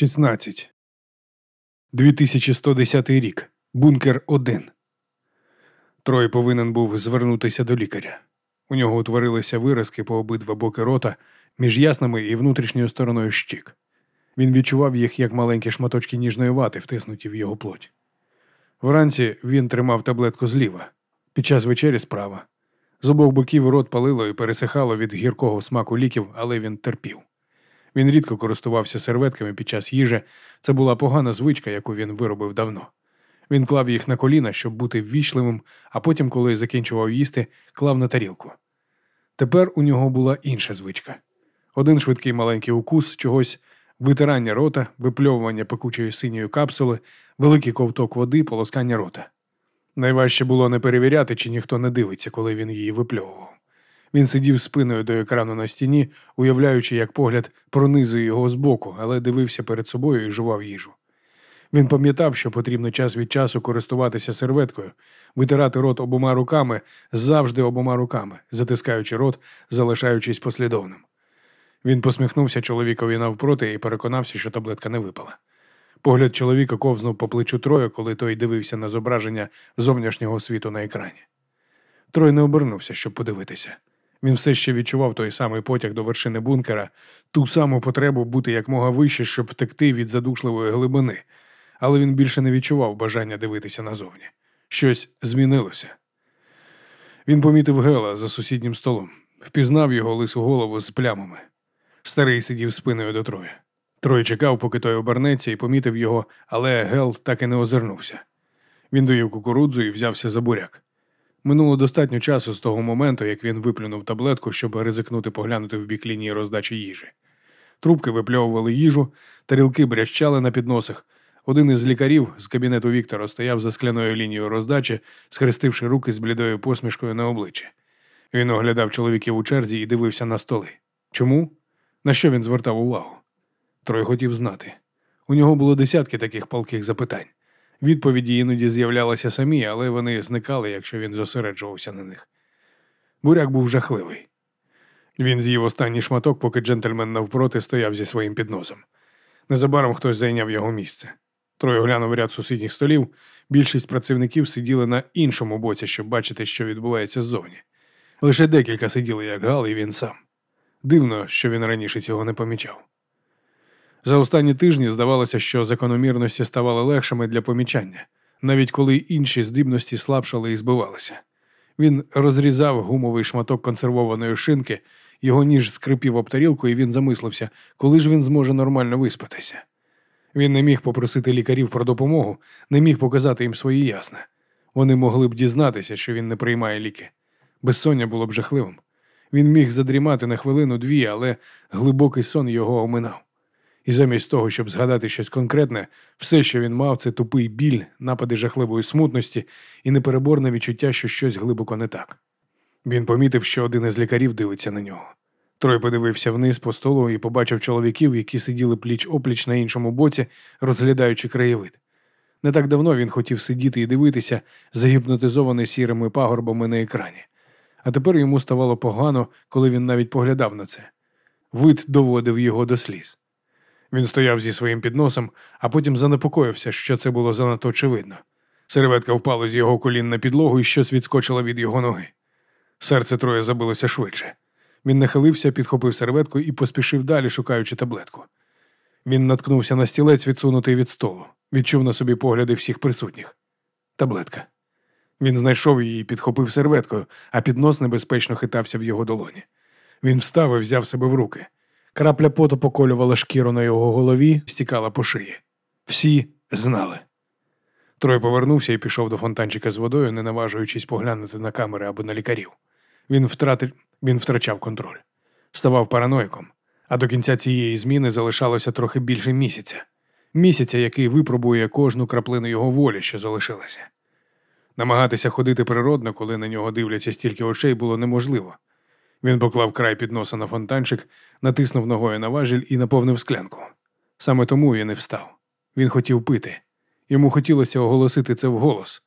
16. 2110 рік. Бункер 1. Трой повинен був звернутися до лікаря. У нього утворилися виразки по обидва боки рота між ясними і внутрішньою стороною щік. Він відчував їх як маленькі шматочки ніжної вати, втиснуті в його плоть. Вранці він тримав таблетку зліва, під час вечері справа. З обох боків рот палило і пересихало від гіркого смаку ліків, але він терпів. Він рідко користувався серветками під час їжі. Це була погана звичка, яку він виробив давно. Він клав їх на коліна, щоб бути ввічливим, а потім, коли закінчував їсти, клав на тарілку. Тепер у нього була інша звичка. Один швидкий маленький укус, чогось витирання рота, випльовування пекучої синьої капсули, великий ковток води, полоскання рота. Найважче було не перевіряти, чи ніхто не дивиться, коли він її випльовував. Він сидів спиною до екрану на стіні, уявляючи, як погляд пронизує його збоку, але дивився перед собою і жував їжу. Він пам'ятав, що потрібно час від часу користуватися серветкою, витирати рот обома руками, завжди обома руками, затискаючи рот, залишаючись послідовним. Він посміхнувся чоловікові навпроти і переконався, що таблетка не випала. Погляд чоловіка ковзнув по плечу Троя, коли той дивився на зображення зовнішнього світу на екрані. Трой не обернувся, щоб подивитися. Він все ще відчував той самий потяг до вершини бункера, ту саму потребу бути якмога вище, щоб втекти від задушливої глибини, але він більше не відчував бажання дивитися назовні. Щось змінилося. Він помітив Гела за сусіднім столом, впізнав його лису голову з плямами. Старий сидів спиною до Троя. Трой чекав, поки той обернеться, і помітив його, але Гел так і не озирнувся. Він доїв кукурудзу і взявся за буряк. Минуло достатньо часу з того моменту, як він виплюнув таблетку, щоб ризикнути поглянути в бік лінії роздачі їжі. Трубки випльовували їжу, тарілки брящали на підносах. Один із лікарів з кабінету Віктора стояв за скляною лінією роздачі, схрестивши руки з блідою посмішкою на обличчі. Він оглядав чоловіків у черзі і дивився на столи. Чому? На що він звертав увагу? Трой хотів знати. У нього було десятки таких палких запитань. Відповіді іноді з'являлися самі, але вони зникали, якщо він зосереджувався на них. Буряк був жахливий. Він з'їв останній шматок, поки джентльмен навпроти стояв зі своїм підносом. Незабаром хтось зайняв його місце. Троє глянув ряд сусідніх столів. Більшість працівників сиділи на іншому боці, щоб бачити, що відбувається ззовні. Лише декілька сиділи, як Гал, і він сам. Дивно, що він раніше цього не помічав. За останні тижні здавалося, що закономірності ставали легшими для помічання, навіть коли інші здібності слабшали і збивалися. Він розрізав гумовий шматок консервованої шинки, його ніж скрипів об тарілку, і він замислився, коли ж він зможе нормально виспатися. Він не міг попросити лікарів про допомогу, не міг показати їм свої ясна. Вони могли б дізнатися, що він не приймає ліки. Безсоння було б жахливим. Він міг задрімати на хвилину-дві, але глибокий сон його оминав. І замість того, щоб згадати щось конкретне, все, що він мав, це тупий біль, напади жахливої смутності і непереборне відчуття, що щось глибоко не так. Він помітив, що один із лікарів дивиться на нього. Трой подивився вниз по столу і побачив чоловіків, які сиділи пліч опліч на іншому боці, розглядаючи краєвид. Не так давно він хотів сидіти і дивитися, загіпнотизований сірими пагорбами на екрані. А тепер йому ставало погано, коли він навіть поглядав на це. Вид доводив його до сліз. Він стояв зі своїм підносом, а потім занепокоївся, що це було занадто очевидно. Серветка впала з його колін на підлогу і щось відскочило від його ноги. Серце троє забилося швидше. Він нахилився, підхопив серветку і поспішив далі, шукаючи таблетку. Він наткнувся на стілець, відсунутий від столу, відчув на собі погляди всіх присутніх. Таблетка. Він знайшов її і підхопив серветкою, а піднос небезпечно хитався в його долоні. Він встав і взяв себе в руки. Крапля поту поколювала шкіру на його голові, стікала по шиї. Всі знали. Трой повернувся і пішов до фонтанчика з водою, не наважуючись поглянути на камери або на лікарів. Він втратив, він втрачав контроль, ставав параноїком, а до кінця цієї зміни залишалося трохи більше місяця. Місяця, який випробує кожну краплину його волі, що залишилася. Намагатися ходити природно, коли на нього дивляться стільки очей, було неможливо. Він поклав край підноса на фонтанчик, натиснув ногою на важіль і наповнив склянку. Саме тому він і встав. Він хотів пити. Йому хотілося оголосити це вголос.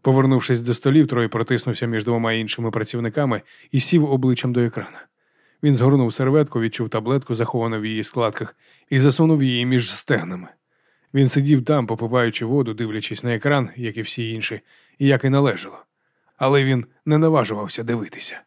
Повернувшись до столів, Трой протиснувся між двома іншими працівниками і сів обличчям до екрана. Він згорнув серветку, відчув таблетку, заховану в її складках, і засунув її між стегнами. Він сидів там, попиваючи воду, дивлячись на екран, як і всі інші, і як і належало. Але він не наважувався дивитися.